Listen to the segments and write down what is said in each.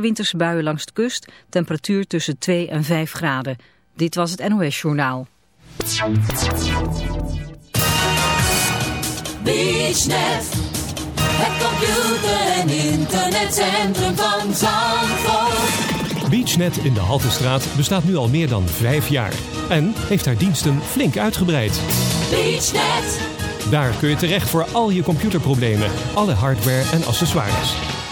Winterse buien langs de kust, temperatuur tussen 2 en 5 graden. Dit was het NOS Journaal. BeachNet, het computer- en internetcentrum van Zandvoort. BeachNet in de Haltestraat bestaat nu al meer dan vijf jaar. En heeft haar diensten flink uitgebreid. BeachNet, Daar kun je terecht voor al je computerproblemen, alle hardware en accessoires.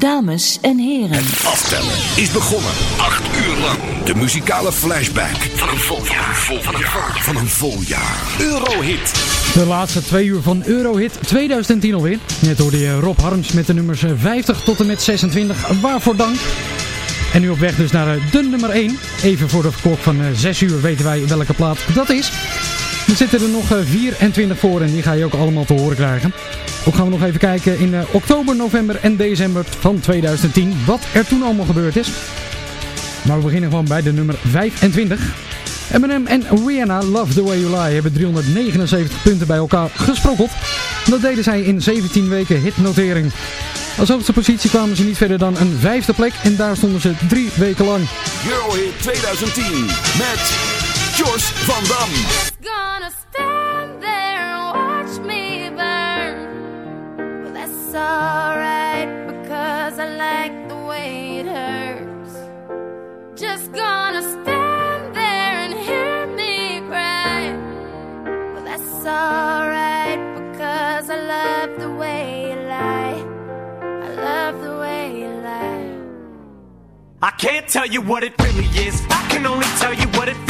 Dames en heren. Aftellen is begonnen. Acht uur lang. De muzikale flashback van een vol jaar. Van een vol. Van een vol jaar. Eurohit. De laatste twee uur van Eurohit 2010 alweer. Net hoorde je Rob Harms met de nummers 50 tot en met 26. Waarvoor dank. En nu op weg dus naar eh, de nummer 1. Even voor de klok van 6 uur weten wij welke plaat dat is. Er zitten er nog eh, 24 voor en die ga je ook allemaal te horen krijgen. Ook gaan we nog even kijken in eh, oktober, november en december van 2010 wat er toen allemaal gebeurd is. Maar we beginnen gewoon bij de nummer 25. Eminem en Rihanna Love The Way You Lie hebben 379 punten bij elkaar gesprokkeld. Dat deden zij in 17 weken hitnotering. Als hoogste positie kwamen ze niet verder dan een vijfde plek en daar stonden ze drie weken lang. Eurohit 2010 met Jos van Dam. Gonna stand there and watch me burn. But that's alright because I like the way it hurts. Just gonna stand there and hear me cry. But that's alright because I love the way you lie. I love the way you lie. I can't tell you what it really is. I can only tell you what it feels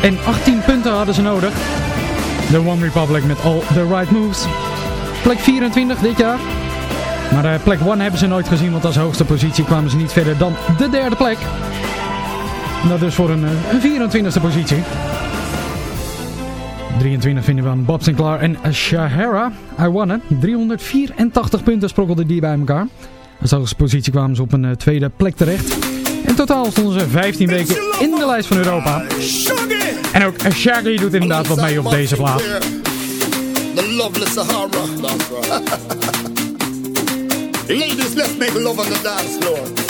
218 punten hadden ze nodig. The One Republic met All The Right Moves. Plek 24 dit jaar. Maar uh, plek 1 hebben ze nooit gezien, want als hoogste positie kwamen ze niet verder dan de derde plek. En dat dus voor een, een 24e positie. 23 vinden we aan Bob Sinclair en Shahara. I Wanna. 384 punten sprokkelden die bij elkaar. Als hoogste positie kwamen ze op een uh, tweede plek terecht. In totaal stonden ze 15 weken in de lijst van Europa. En ook Shaggy doet inderdaad wat mee op deze plaat. The lovely Sahara. Ladies, let's make love on the dance floor.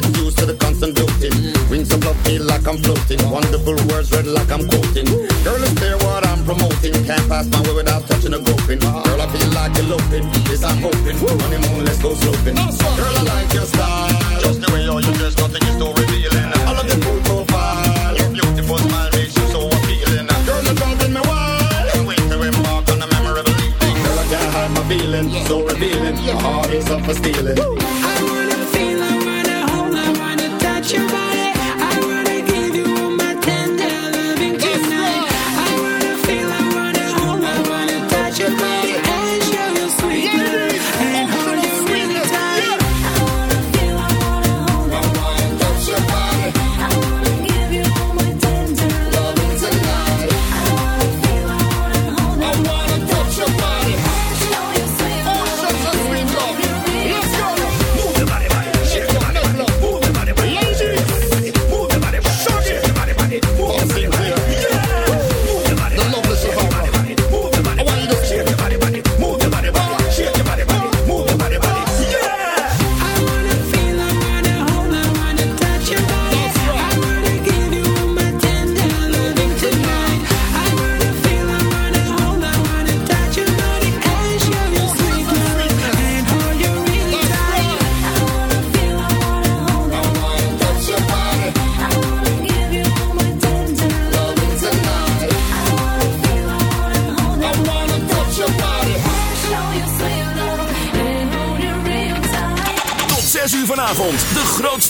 get used to the constant doting. Wings of love feel like I'm floating. Wonderful words read like I'm quoting. Girl, it's clear what I'm promoting. Can't pass my way without touching a groping. Girl, I feel like eloping. Yes, I'm hoping. Honeymoon, let's go sloping. Girl, I like your style. Just the way all you're dressed, nothing is too revealing. I love your cool profile. Your beautiful smile makes you so appealing. Girl, you're driving me wild. Can't wait to embark on a memorable evening. Girl, I can't hide my feeling. So revealing. My heart is up for stealing. I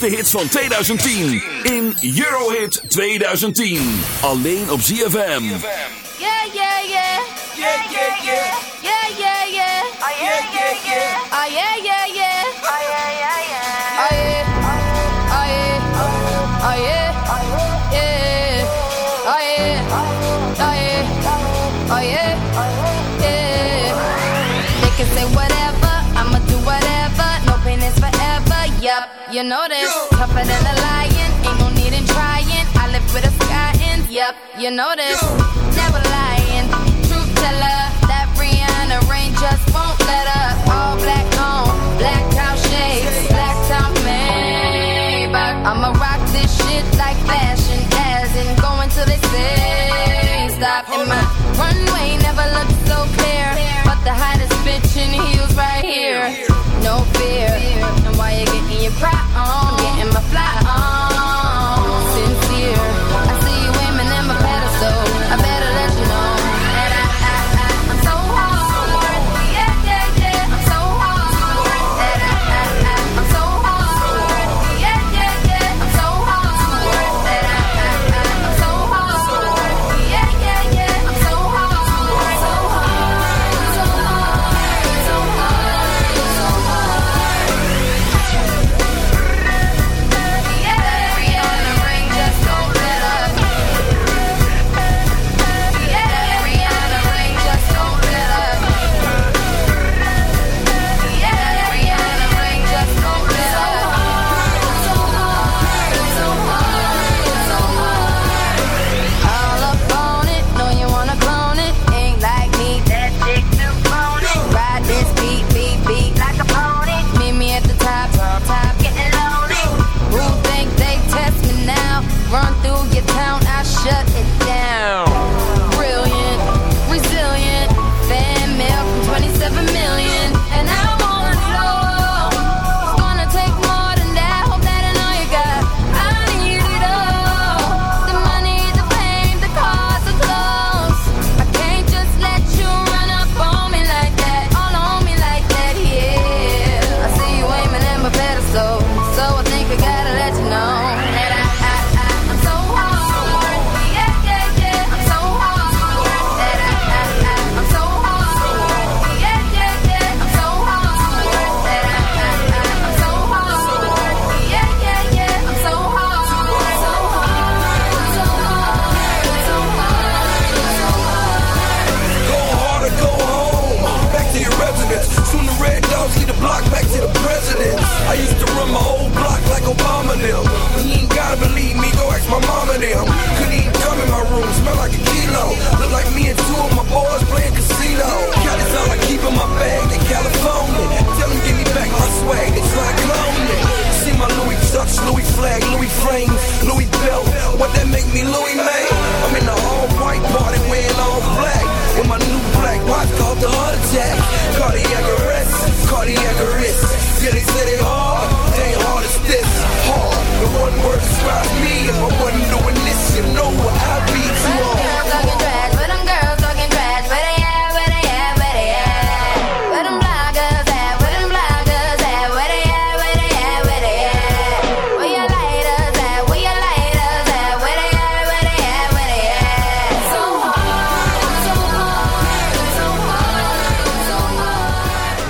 grootste hits van 2010. In Eurohit 2010. Alleen op ZFM. Yeah, yeah, yeah. Yeah, yeah, yeah. Yeah, yeah, yeah. Oh, yeah, yeah, yeah. Oh, yeah, yeah, Know this. Tougher than a lion, ain't no need in trying. I live with a sky in. Yup, you know this. Never lying. Truth teller, that Rihanna rain just won't let up. All black on, black cow shades, black top Maybach. I'ma rock this shit like fashion, as in going till they say stop. And my runway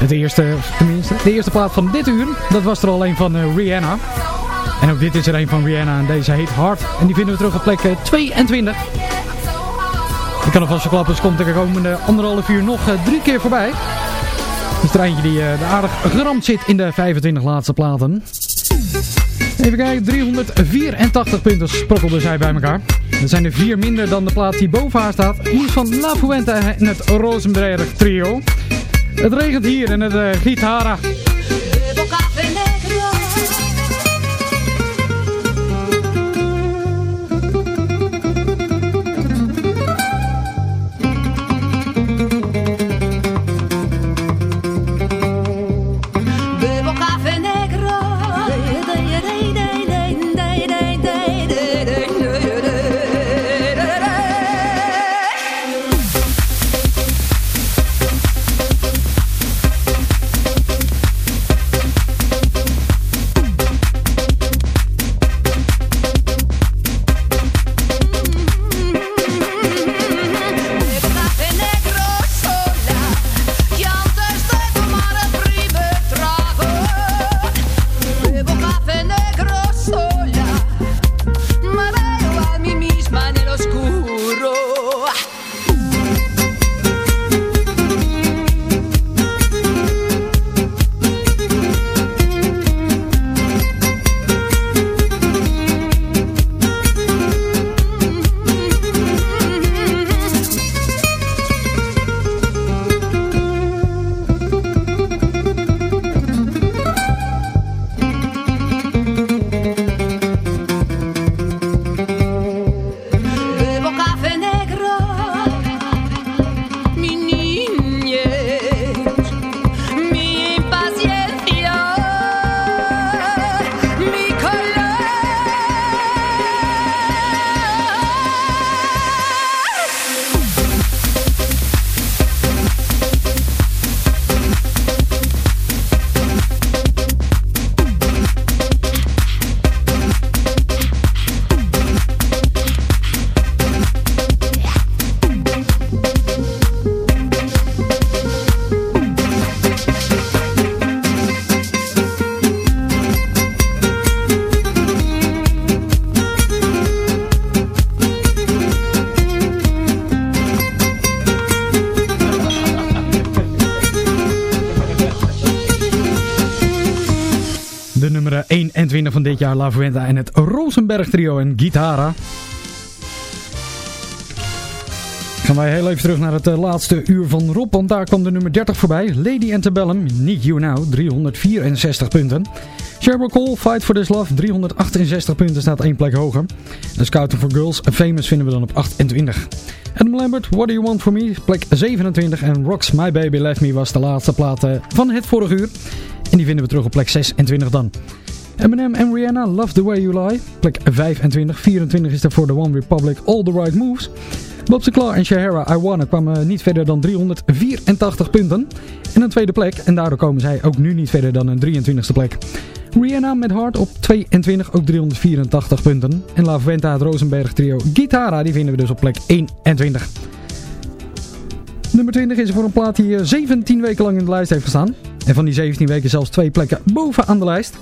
Het eerste, tenminste, de eerste plaat van dit uur, dat was er al een van eh, Rihanna. En ook dit is er een van Rihanna en deze heet Hard. En die vinden we terug op plek eh, 22. Ik kan alvast verklappen, ze komt de komende anderhalf uur nog eh, drie keer voorbij. Er eentje die eh, aardig geramd zit in de 25 laatste platen. Even kijken, 384 punten sprokkelden zij bij elkaar. Dat zijn er vier minder dan de plaat die boven haar staat. Is van La Fuente en het Rosenberg trio. Het regent hier en het uh, gitara. Jaar, La Fuenta en het Rosenberg trio en Gitara. Gaan wij heel even terug naar het eh, laatste uur van Rob, want daar kwam de nummer 30 voorbij. Lady Antebellum, Need You Now, 364 punten. Sheryl Cole, Fight for This Love, 368 punten, staat één plek hoger. En Scouting for Girls, Famous vinden we dan op 28. Adam Lambert, What Do You Want From Me, plek 27. En Rocks, My Baby Left Me was de laatste plaat van het vorige uur. En die vinden we terug op plek 26 dan. Eminem en Rihanna, Love The Way You Lie, plek 25. 24 is er voor The One Republic, All The Right Moves. Bob Sinclair en Shahara, I Wanna kwamen niet verder dan 384 punten. En een tweede plek, en daardoor komen zij ook nu niet verder dan een 23e plek. Rihanna met Hard op 22, ook 384 punten. En La Fuenta, het Rosenberg trio Gitara, die vinden we dus op plek 21. Nummer 20 is voor een plaat die eh, 17 weken lang in de lijst heeft gestaan. En van die 17 weken zelfs twee plekken bovenaan de lijst.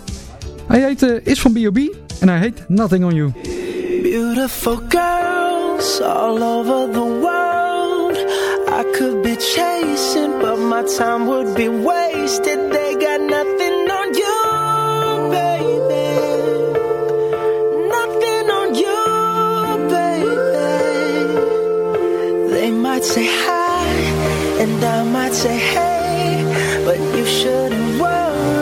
Hij heet, uh, is van B.O.B. en hij heet Nothing On You. Beautiful girls all over the world I could be chasing but my time would be wasted They got nothing on you they might say hi and I might say hey, but you shouldn't worry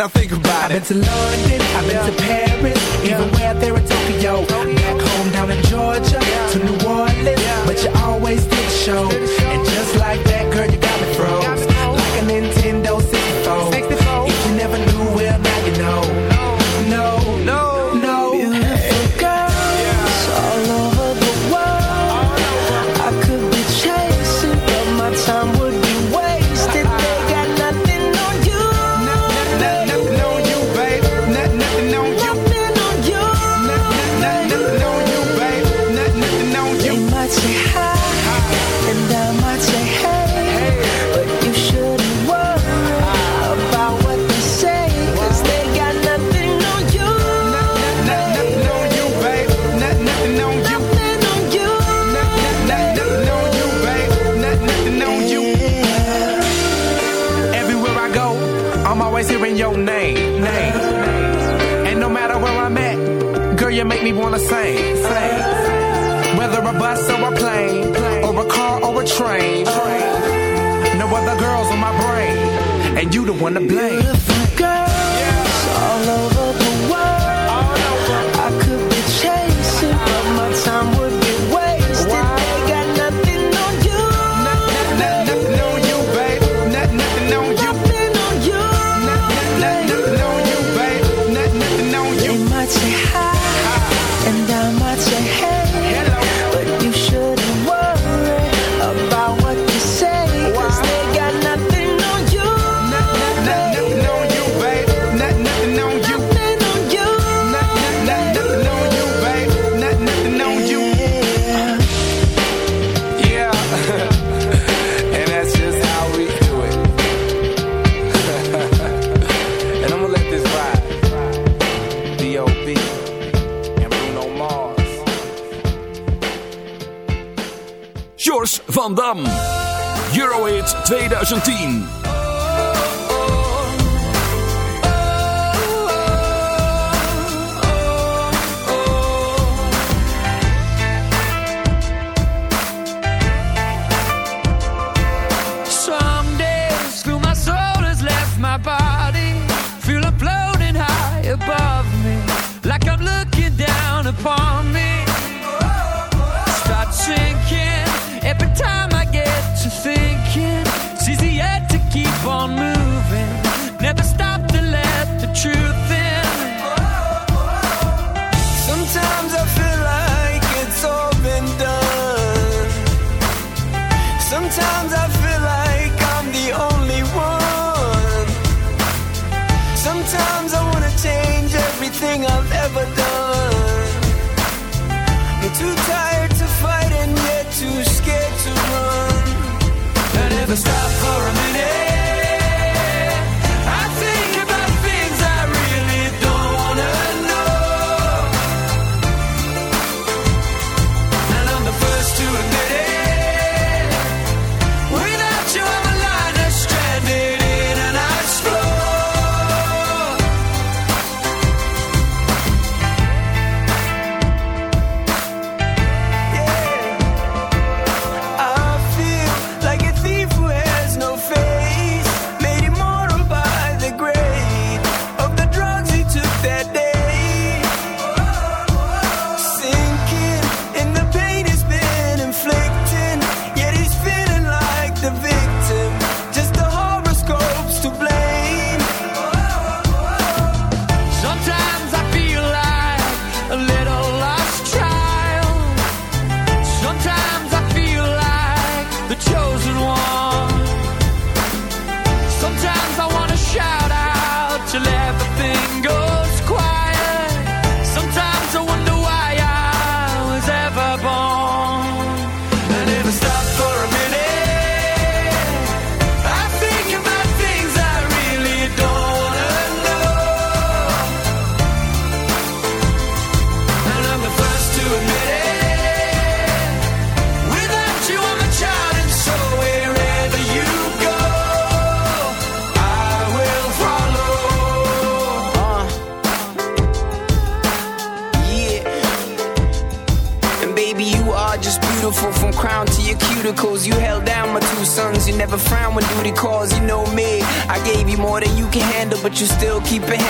I think about it. I've been to London. Arrowhead 2010. But you still keep a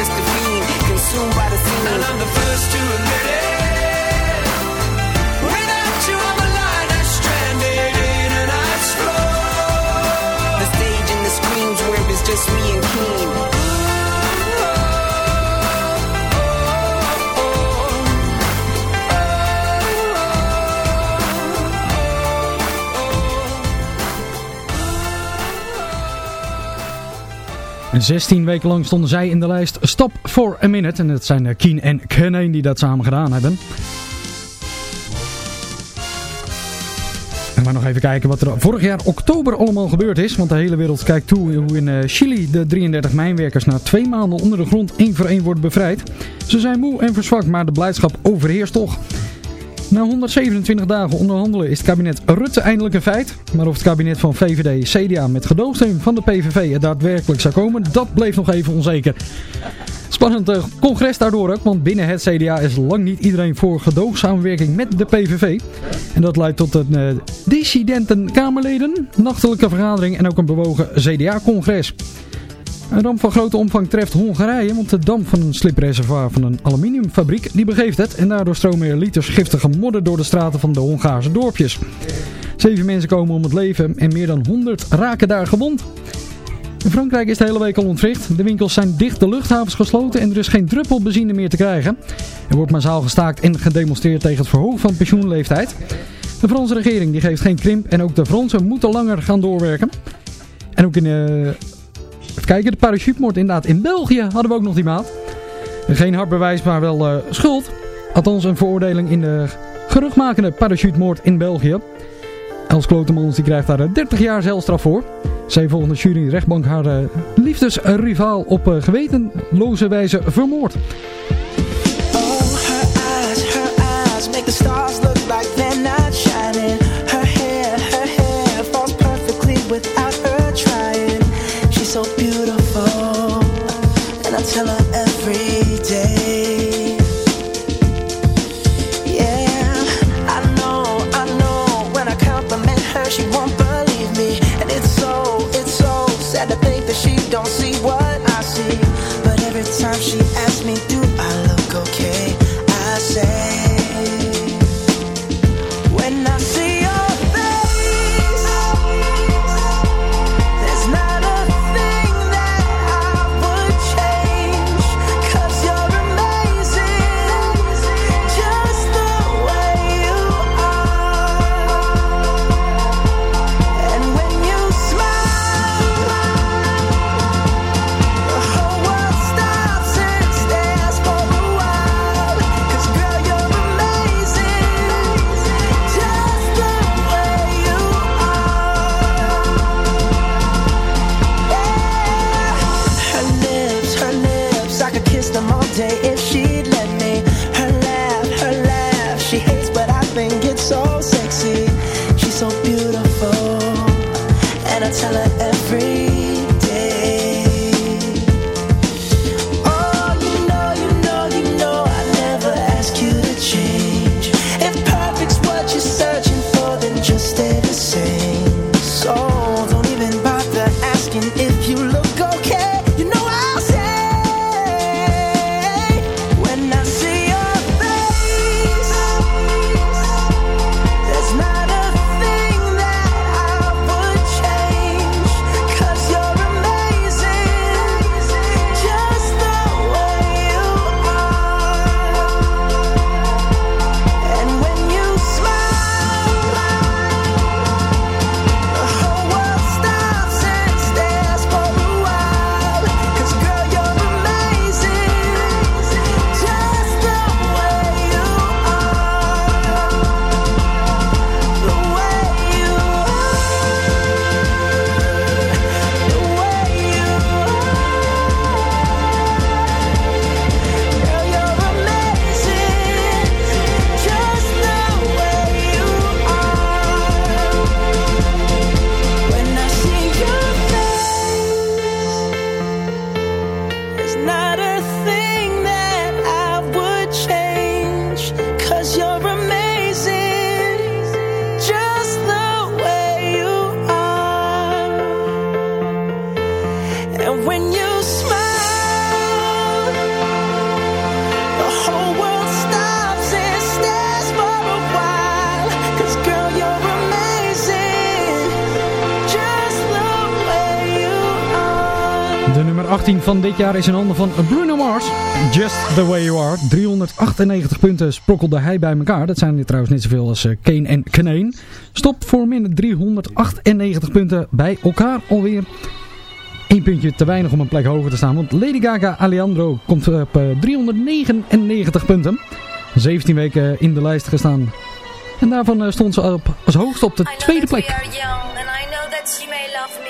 Just a fiend, consumed by the scene. And I'm the first to admit it. Without you, stranded in. The stage and the where it's just me and King. En 16 weken lang stonden zij in de lijst Stop for a Minute. En het zijn eh, Keen en Kenane die dat samen gedaan hebben. En maar nog even kijken wat er vorig jaar oktober allemaal gebeurd is. Want de hele wereld kijkt toe hoe in eh, Chili de 33 mijnwerkers na twee maanden onder de grond één voor één worden bevrijd. Ze zijn moe en verzwakt, maar de blijdschap overheerst toch. Na 127 dagen onderhandelen is het kabinet Rutte eindelijk een feit. Maar of het kabinet van VVD CDA met gedoogsteun van de PVV er daadwerkelijk zou komen, dat bleef nog even onzeker. Spannend eh, congres daardoor ook, want binnen het CDA is lang niet iedereen voor gedoogsamenwerking met de PVV. En dat leidt tot een uh, dissidenten Kamerleden, nachtelijke vergadering en ook een bewogen CDA-congres. Een ramp van grote omvang treft Hongarije, want de damp van een slipreservoir van een aluminiumfabriek die begeeft het. En daardoor stromen er liters giftige modder door de straten van de Hongaarse dorpjes. Zeven mensen komen om het leven en meer dan 100 raken daar gewond. In Frankrijk is de hele week al ontwricht. De winkels zijn dicht, de luchthavens gesloten en er is geen druppel benzine meer te krijgen. Er wordt massaal gestaakt en gedemonstreerd tegen het verhogen van pensioenleeftijd. De Franse regering die geeft geen krimp en ook de Fransen moeten langer gaan doorwerken. En ook in... Uh, Even kijken, de parachutemoord inderdaad. In België hadden we ook nog die maat. Geen hard bewijs, maar wel uh, schuld. Althans een veroordeling in de geruchtmakende parachutemoord in België. Els Klotemans die krijgt daar 30 jaar celstraf voor. Zij volgende jury rechtbank haar uh, liefdesrivaal op gewetenloze wijze vermoord. Her eyes, her eyes make the stars so beautiful, and I tell her 18 van dit jaar is in handen van Bruno Mars. Just the way you are. 398 punten sprokkelde hij bij elkaar. Dat zijn er trouwens niet zoveel als eh, Kane en Kneen. Stopt voor min 398 punten bij elkaar alweer. Eén puntje te weinig om een plek hoger te staan. Want Lady Gaga Alejandro komt op eh, 399 punten. 17 weken in de lijst gestaan. En daarvan eh, stond ze op, als hoogste op de tweede plek. We.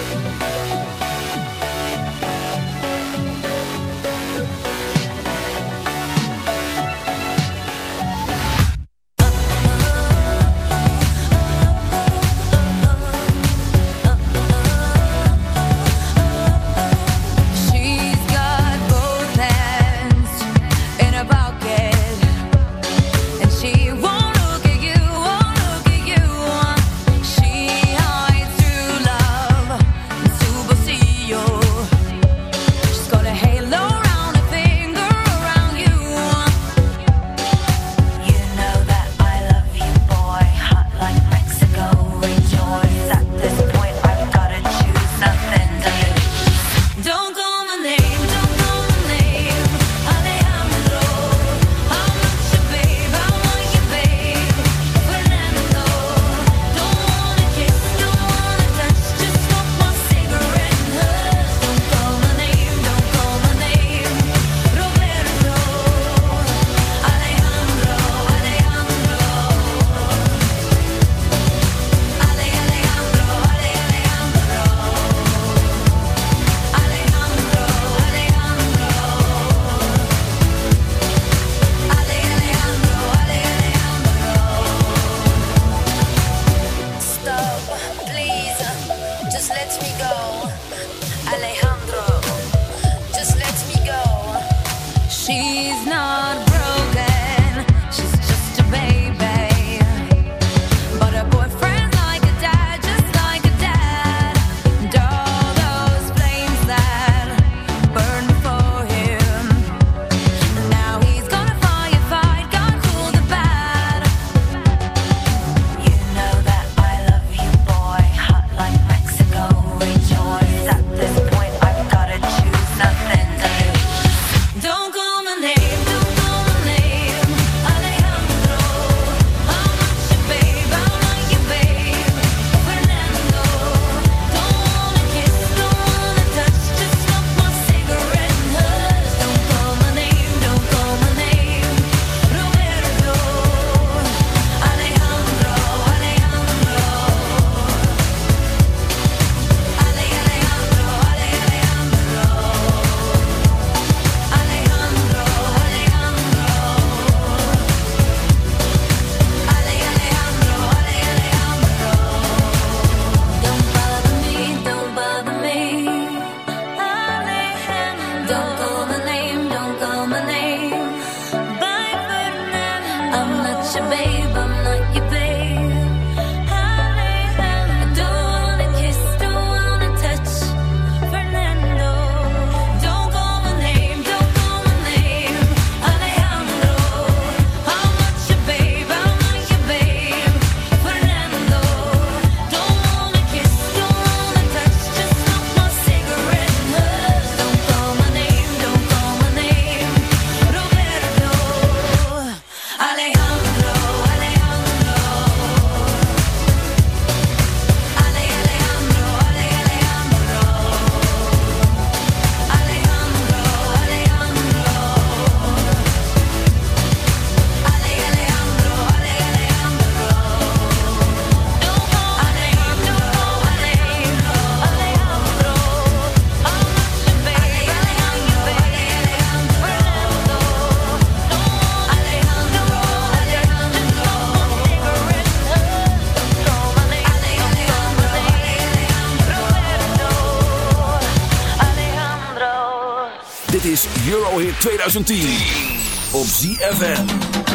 2010 op ZFM.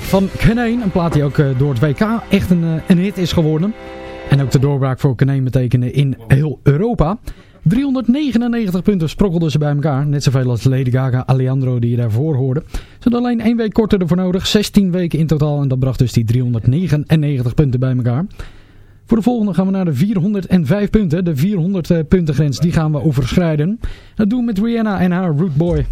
van Keneen. Een plaat die ook eh, door het WK echt een, eh, een hit is geworden. En ook de doorbraak voor Keneen betekende in heel Europa. 399 punten sprokkelden ze bij elkaar. Net zoveel als Lady Gaga, Alejandro die je daarvoor hoorde. Ze hadden alleen één week korter ervoor nodig. 16 weken in totaal en dat bracht dus die 399 punten bij elkaar. Voor de volgende gaan we naar de 405 punten. De 400 eh, puntengrens die gaan we overschrijden. Dat doen we met Rihanna en haar Root Boy.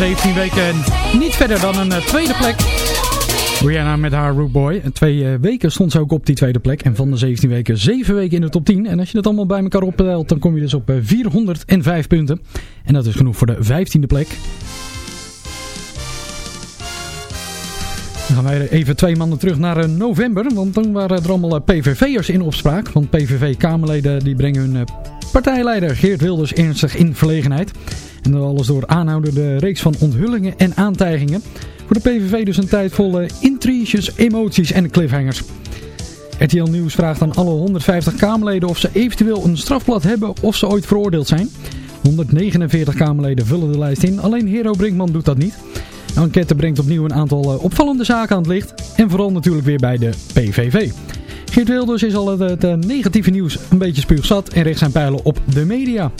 17 weken niet verder dan een eh, tweede plek. Rihanna met haar Root Boy. En twee eh, weken stond ze ook op die tweede plek. En van de 17 weken 7 weken in de top 10. En als je dat allemaal bij elkaar optelt, dan kom je dus op eh, 405 punten. En dat is genoeg voor de 15e plek. Dan gaan wij even twee maanden terug naar eh, november. Want dan waren er allemaal eh, PVV'ers in opspraak. Want PVV-Kamerleden die brengen hun eh, partijleider Geert Wilders ernstig in verlegenheid. En dat alles door aanhoudende reeks van onthullingen en aantijgingen. Voor de PVV dus een tijd vol eh, intriges, emoties en cliffhangers. RTL Nieuws vraagt aan alle 150 Kamerleden of ze eventueel een strafblad hebben of ze ooit veroordeeld zijn. 149 Kamerleden vullen de lijst in, alleen Hero Brinkman doet dat niet. Enquête brengt opnieuw een aantal eh, opvallende zaken aan het licht. En vooral natuurlijk weer bij de PVV. Geert Wilders is al het, het, eh, negatieve nieuws een beetje spuugzat en richt zijn pijlen op de media.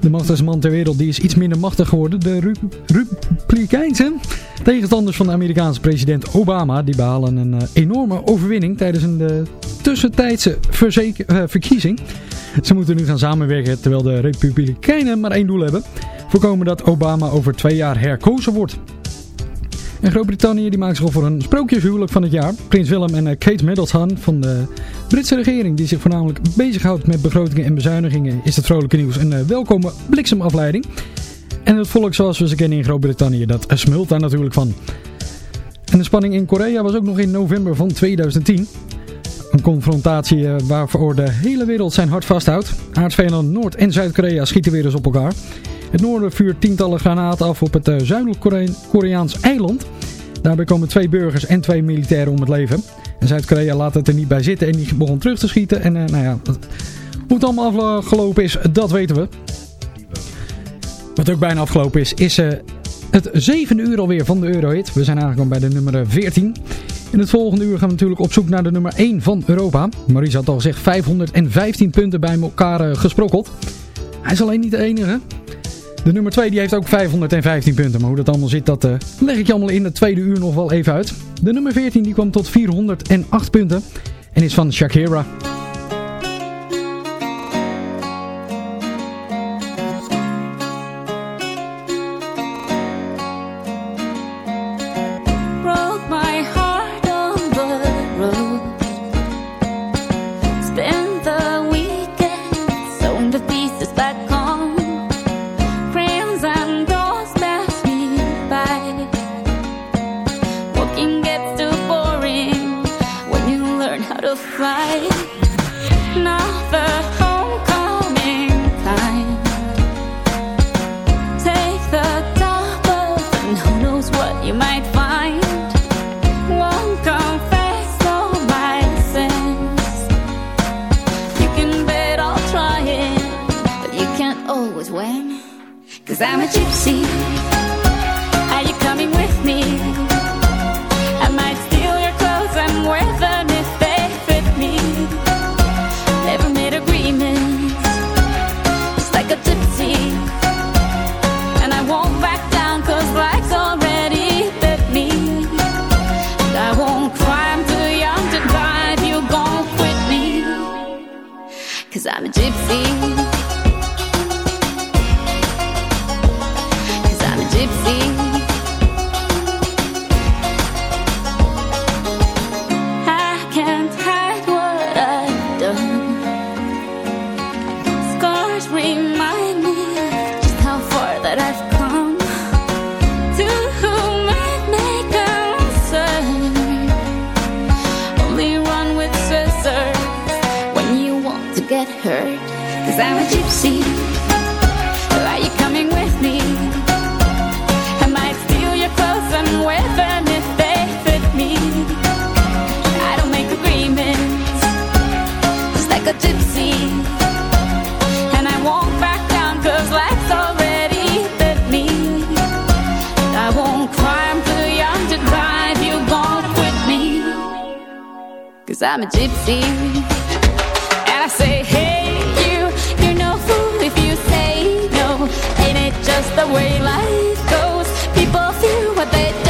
De machtigste man ter wereld die is iets minder machtig geworden. De Republikeinse tegenstanders van de Amerikaanse president Obama. Die behalen een eh, enorme overwinning tijdens een eh, tussentijdse eh, verkiezing. Ze moeten nu gaan samenwerken terwijl de Republikeinen maar één doel hebben. Voorkomen dat Obama over twee jaar herkozen wordt. En Groot-Brittannië maakt zich op voor een sprookjeshuwelijk van het jaar. Prins Willem en eh, Kate Middleton van de Britse regering, die zich voornamelijk bezighoudt met begrotingen en bezuinigingen, is het vrolijke nieuws een eh, welkome bliksemafleiding. En het volk zoals we ze kennen in Groot-Brittannië, dat smult daar natuurlijk van. En de spanning in Korea was ook nog in november van 2010. Een confrontatie eh, waarvoor de hele wereld zijn hart vasthoudt. Aardsvijanden Noord- en Zuid-Korea schieten weer eens op elkaar. Het noorden vuurt tientallen granaten af op het eh, Zuidelijk-Koreaans eiland. Daarbij komen twee burgers en twee militairen om het leven. En Zuid-Korea laat het er niet bij zitten en die begon terug te schieten. En eh, nou ja, hoe het allemaal afgelopen is, dat weten we. Wat ook bijna afgelopen is, is eh, het zevende uur alweer van de Eurohit. We zijn aangekomen bij de nummer eh, 14. In het volgende uur gaan we natuurlijk op zoek naar de nummer 1 van Europa. Maurice had al gezegd 515 punten bij elkaar gesprokkeld. Hij is alleen niet de enige. De nummer 2 die heeft ook 515 punten. Maar hoe dat allemaal zit, dat eh, leg ik je allemaal in het tweede uur nog wel even uit. De nummer 14 die kwam tot 408 punten. En is van Shakira. broke Cause I'm a gypsy. Are you coming with me? I might steal your clothes and wear them if they fit me. Never made agreements, just like a gypsy. And I won't back down cause life's already bit me. And I won't cry, I'm too young to drive, you gon' quit me. Cause I'm a gypsy. I won't cry, too young to drive, you gon' quit me. Cause I'm a gypsy. And I say, hey, you, you're no fool if you say no. Ain't it just the way life goes? People feel what they don't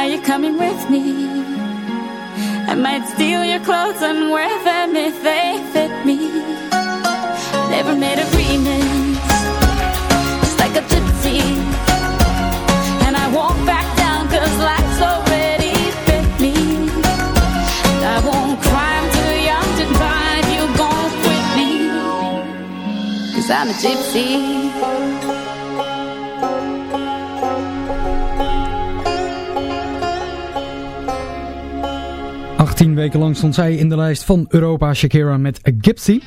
Are you coming with me? I might steal your clothes and wear them if they fit me. Never made agreements, just like a gypsy. And I won't back down cause life's already fit me. And I won't cry, too young to cry you gon' quit me. Cause I'm a gypsy. 18 weken lang stond zij in de lijst van Europa Shakira met Gypsy.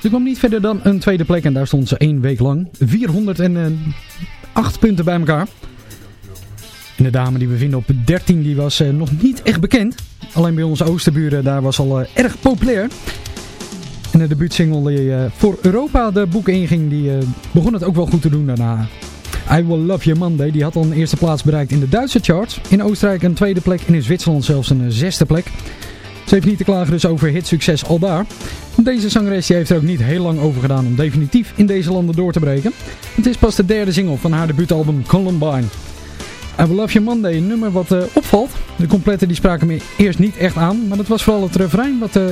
Ze kwam niet verder dan een tweede plek en daar stond ze één week lang. 408 punten bij elkaar. En de dame die we vinden op 13 die was eh, nog niet echt bekend. Alleen bij onze oosterburen daar was al eh, erg populair. En de debuutsingle die eh, voor Europa de boeken inging, die eh, begon het ook wel goed te doen daarna. I Will Love You Monday, die had al een eerste plaats bereikt in de Duitse charts. In Oostenrijk een tweede plek en in Zwitserland zelfs een eh, zesde plek. Ze heeft niet te klagen dus over hitsucces al daar. Deze zangeres die heeft er ook niet heel lang over gedaan om definitief in deze landen door te breken. Het is pas de derde single van haar debuutalbum Columbine. I Love You Monday, een nummer wat eh, opvalt. De complete die spraken me eerst niet echt aan, maar dat was vooral het refrein wat eh,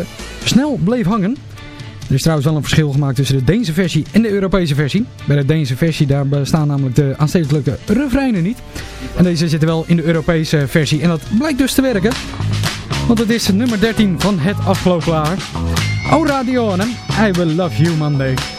snel bleef hangen. Er is trouwens wel een verschil gemaakt tussen de Deense versie en de Europese versie. Bij de Deense versie daar bestaan namelijk de aanstekelijke refreinen niet. En deze zitten wel in de Europese versie en dat blijkt dus te werken. Want het is nummer 13 van het afgelopen jaar. O Radio I Will Love You Monday.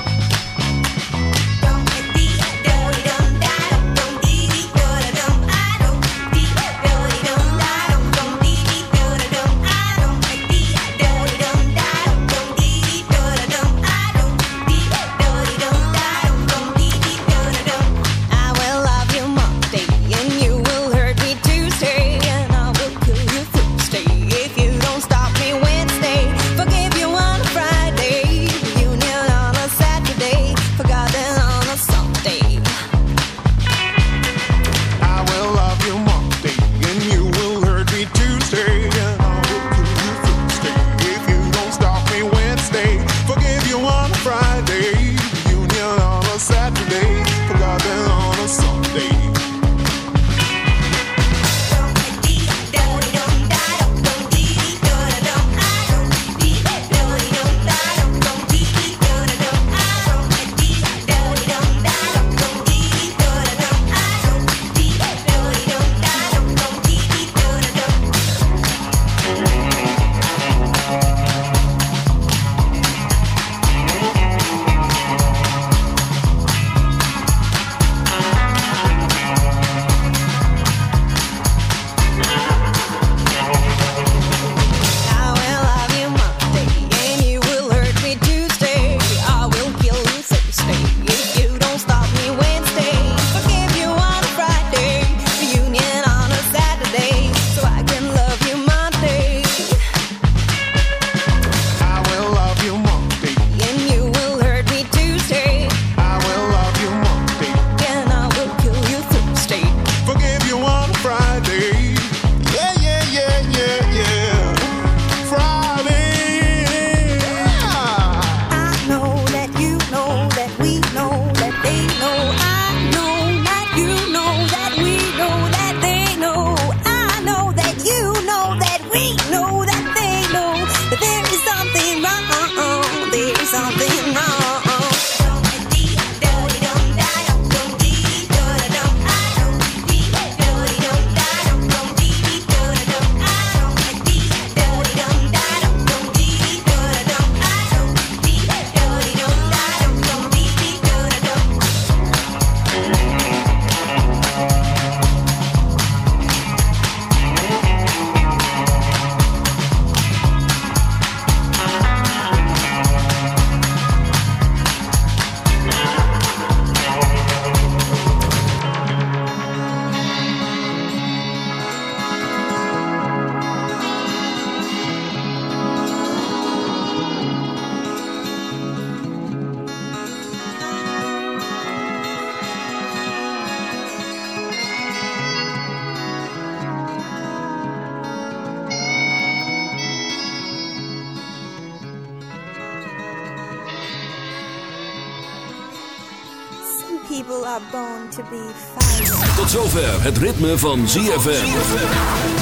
Ritme van ZFM.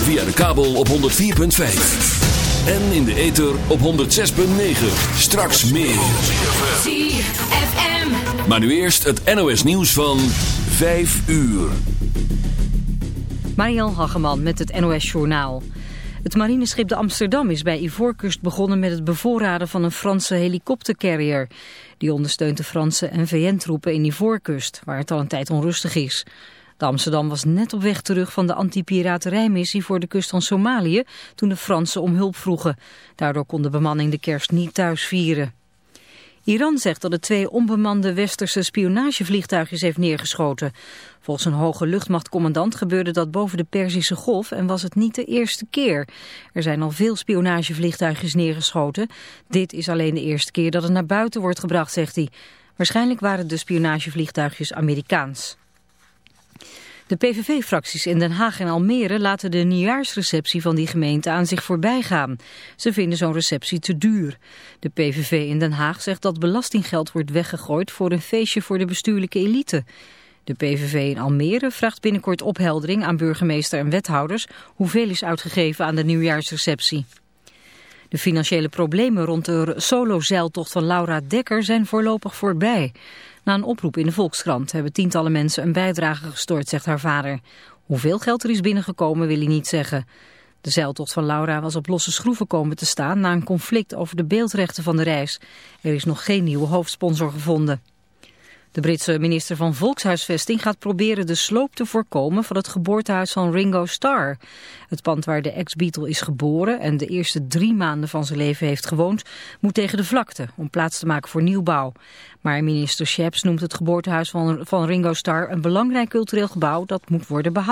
Via de kabel op 104.5. En in de ether op 106.9. Straks meer. ZFM. Maar nu eerst het NOS nieuws van 5 uur. Mariel Hageman met het NOS Journaal. Het marineschip de Amsterdam is bij Ivoorkust begonnen met het bevoorraden van een Franse helikoptercarrier. Die ondersteunt de Franse en VN-troepen in Ivoorkust, waar het al een tijd onrustig is. De Amsterdam was net op weg terug van de anti-piraterijmissie voor de kust van Somalië toen de Fransen om hulp vroegen. Daardoor kon de bemanning de kerst niet thuis vieren. Iran zegt dat het twee onbemande westerse spionagevliegtuigjes heeft neergeschoten. Volgens een hoge luchtmachtcommandant gebeurde dat boven de Perzische Golf en was het niet de eerste keer. Er zijn al veel spionagevliegtuigjes neergeschoten. Dit is alleen de eerste keer dat het naar buiten wordt gebracht, zegt hij. Waarschijnlijk waren de spionagevliegtuigjes Amerikaans. De PVV-fracties in Den Haag en Almere laten de nieuwjaarsreceptie van die gemeente aan zich voorbij gaan. Ze vinden zo'n receptie te duur. De PVV in Den Haag zegt dat belastinggeld wordt weggegooid voor een feestje voor de bestuurlijke elite. De PVV in Almere vraagt binnenkort opheldering aan burgemeester en wethouders hoeveel is uitgegeven aan de nieuwjaarsreceptie. De financiële problemen rond de solozeiltocht van Laura Dekker zijn voorlopig voorbij. Na een oproep in de Volkskrant hebben tientallen mensen een bijdrage gestort, zegt haar vader. Hoeveel geld er is binnengekomen wil hij niet zeggen. De zeiltocht van Laura was op losse schroeven komen te staan na een conflict over de beeldrechten van de reis. Er is nog geen nieuwe hoofdsponsor gevonden. De Britse minister van Volkshuisvesting gaat proberen de sloop te voorkomen van het geboortehuis van Ringo Starr. Het pand waar de ex-Beatle is geboren en de eerste drie maanden van zijn leven heeft gewoond, moet tegen de vlakte om plaats te maken voor nieuwbouw. Maar minister Sheps noemt het geboortehuis van, van Ringo Starr een belangrijk cultureel gebouw dat moet worden behouden.